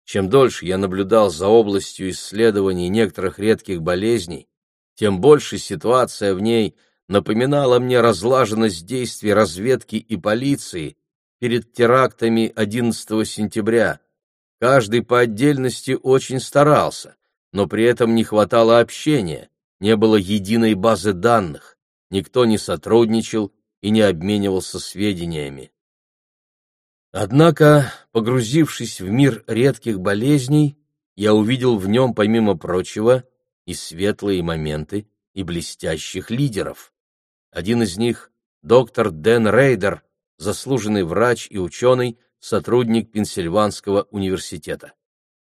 Чем дольше я наблюдал за областью исследований некоторых редких болезней, тем больше ситуация в ней напоминала мне разлаженность действий разведки и полиции, перед терактами 11 сентября. Каждый по отдельности очень старался, но при этом не хватало общения, не было единой базы данных. никто не сотрудничал и не обменивался сведениями. Однако, погрузившись в мир редких болезней, я увидел в нем, помимо прочего, и светлые моменты, и блестящих лидеров. Один из них — доктор Дэн Рейдер, заслуженный врач и ученый, сотрудник Пенсильванского университета.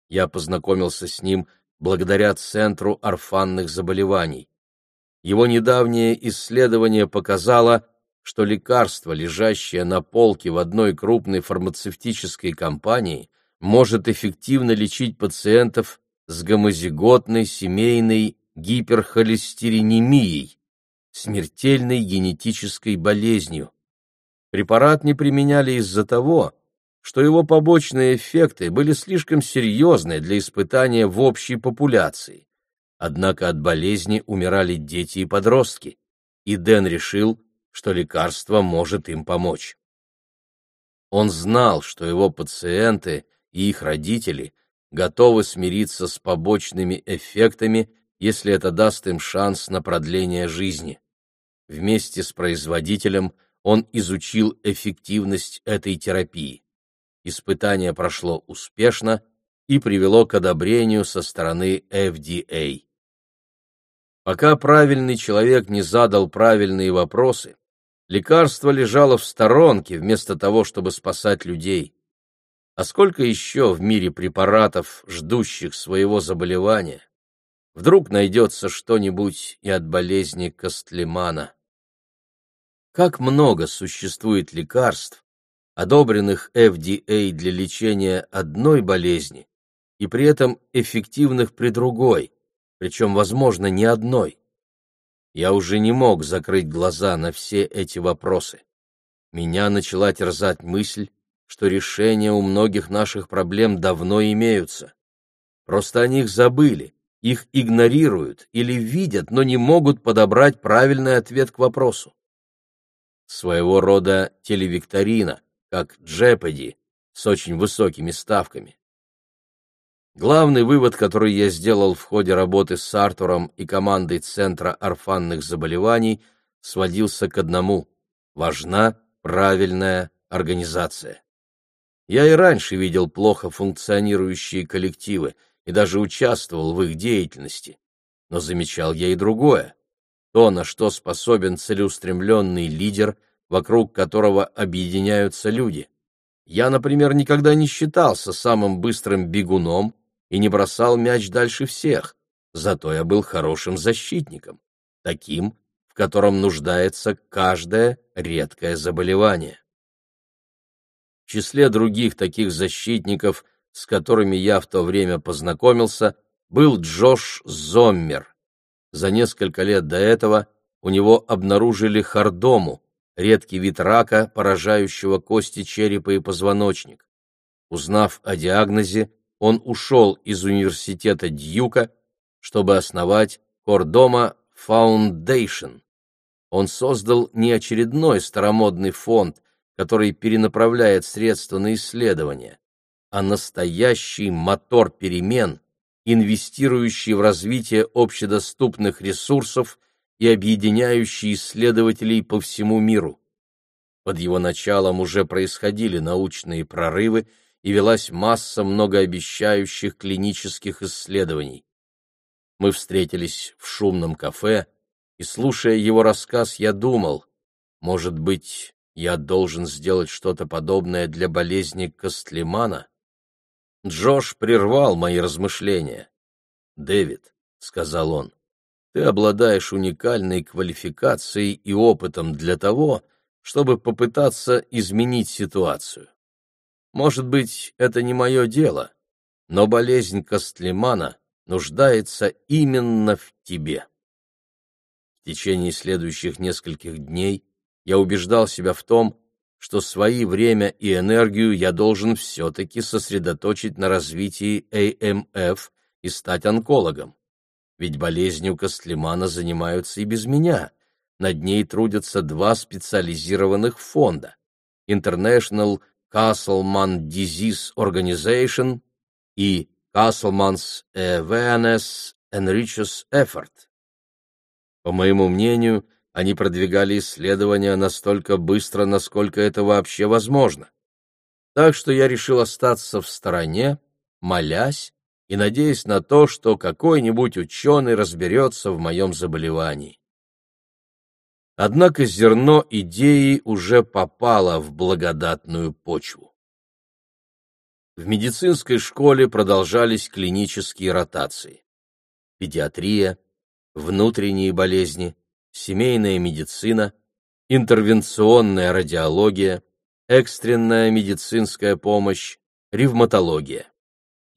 Я познакомился с ним благодаря Центру орфанных заболеваний. Его недавнее исследование показало, что лекарство, лежащее на полке в одной крупной фармацевтической компании, может эффективно лечить пациентов с гомозиготной семейной гиперхолестеринемией, смертельной генетической болезнью. Препарат не применяли из-за того, что его побочные эффекты были слишком серьезны для испытания в общей популяции. Однако от болезни умирали дети и подростки, и Дэн решил, что лекарство может им помочь. Он знал, что его пациенты и их родители готовы смириться с побочными эффектами, если это даст им шанс на продление жизни. Вместе с производителем он изучил эффективность этой терапии. Испытание прошло успешно и привело к одобрению со стороны FDA. Пока правильный человек не задал правильные вопросы, лекарство лежало в сторонке вместо того, чтобы спасать людей. А сколько еще в мире препаратов, ждущих своего заболевания? Вдруг найдется что-нибудь и от болезни Костлемана. Как много существует лекарств, одобренных FDA для лечения одной болезни и при этом эффективных при другой, причем, возможно, не одной. Я уже не мог закрыть глаза на все эти вопросы. Меня начала терзать мысль, что решения у многих наших проблем давно имеются. Просто о них забыли, их игнорируют или видят, но не могут подобрать правильный ответ к вопросу. Своего рода телевикторина — как Джепеди, с очень высокими ставками. Главный вывод, который я сделал в ходе работы с Артуром и командой Центра орфанных заболеваний, сводился к одному – важна правильная организация. Я и раньше видел плохо функционирующие коллективы и даже участвовал в их деятельности, но замечал я и другое. То, на что способен целеустремленный лидер – вокруг которого объединяются люди. Я, например, никогда не считался самым быстрым бегуном и не бросал мяч дальше всех, зато я был хорошим защитником, таким, в котором нуждается каждое редкое заболевание. В числе других таких защитников, с которыми я в то время познакомился, был Джош Зоммер. За несколько лет до этого у него обнаружили хардому, редкий вид рака, поражающего кости черепа и позвоночник. Узнав о диагнозе, он ушел из университета Дьюка, чтобы основать Кордома Foundation. Он создал не очередной старомодный фонд, который перенаправляет средства на исследования, а настоящий мотор перемен, инвестирующий в развитие общедоступных ресурсов и объединяющий исследователей по всему миру. Под его началом уже происходили научные прорывы и велась масса многообещающих клинических исследований. Мы встретились в шумном кафе, и, слушая его рассказ, я думал, может быть, я должен сделать что-то подобное для болезни Костлемана? Джош прервал мои размышления. «Дэвид», — сказал он, ты обладаешь уникальной квалификацией и опытом для того, чтобы попытаться изменить ситуацию. Может быть, это не мое дело, но болезнь Костлемана нуждается именно в тебе. В течение следующих нескольких дней я убеждал себя в том, что свои время и энергию я должен все-таки сосредоточить на развитии АМФ и стать онкологом ведь болезнью Костлемана занимаются и без меня. Над ней трудятся два специализированных фонда — International Castleman Disease Organization и Castleman's Awareness Enriches Effort. По моему мнению, они продвигали исследования настолько быстро, насколько это вообще возможно. Так что я решил остаться в стороне, молясь и надеясь на то, что какой-нибудь ученый разберется в моем заболевании. Однако зерно идеи уже попало в благодатную почву. В медицинской школе продолжались клинические ротации. Педиатрия, внутренние болезни, семейная медицина, интервенционная радиология, экстренная медицинская помощь, ревматология.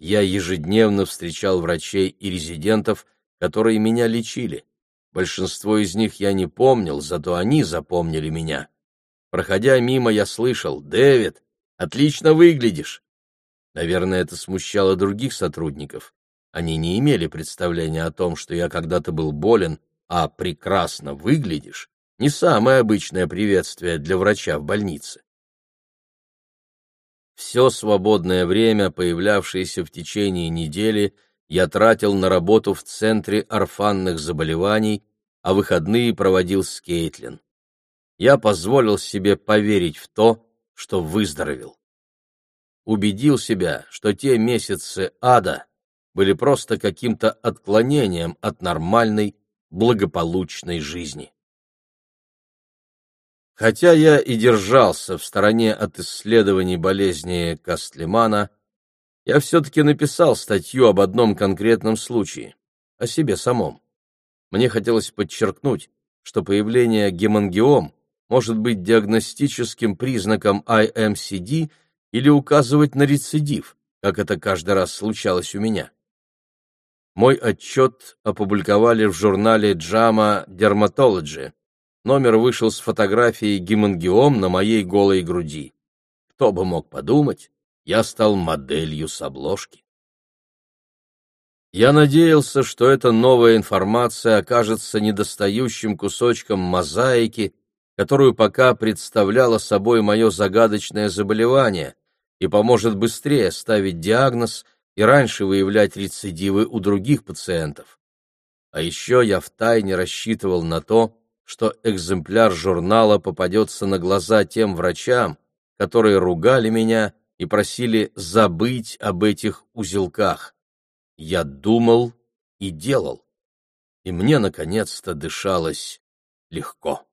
Я ежедневно встречал врачей и резидентов, которые меня лечили. Большинство из них я не помнил, зато они запомнили меня. Проходя мимо, я слышал «Дэвид, отлично выглядишь!» Наверное, это смущало других сотрудников. Они не имели представления о том, что я когда-то был болен, а «прекрасно выглядишь» — не самое обычное приветствие для врача в больнице. Все свободное время, появлявшееся в течение недели, я тратил на работу в Центре орфанных заболеваний, а выходные проводил с Кейтлин. Я позволил себе поверить в то, что выздоровел. Убедил себя, что те месяцы ада были просто каким-то отклонением от нормальной, благополучной жизни. Хотя я и держался в стороне от исследований болезни Кастлемана, я все-таки написал статью об одном конкретном случае, о себе самом. Мне хотелось подчеркнуть, что появление гемангиом может быть диагностическим признаком IMCD или указывать на рецидив, как это каждый раз случалось у меня. Мой отчет опубликовали в журнале JAMA Dermatology. Номер вышел с фотографией гемангиом на моей голой груди. Кто бы мог подумать, я стал моделью с обложки. Я надеялся, что эта новая информация окажется недостающим кусочком мозаики, которую пока представляло собой мое загадочное заболевание, и поможет быстрее ставить диагноз и раньше выявлять рецидивы у других пациентов. А еще я втайне рассчитывал на то, что экземпляр журнала попадется на глаза тем врачам, которые ругали меня и просили забыть об этих узелках. Я думал и делал, и мне наконец-то дышалось легко.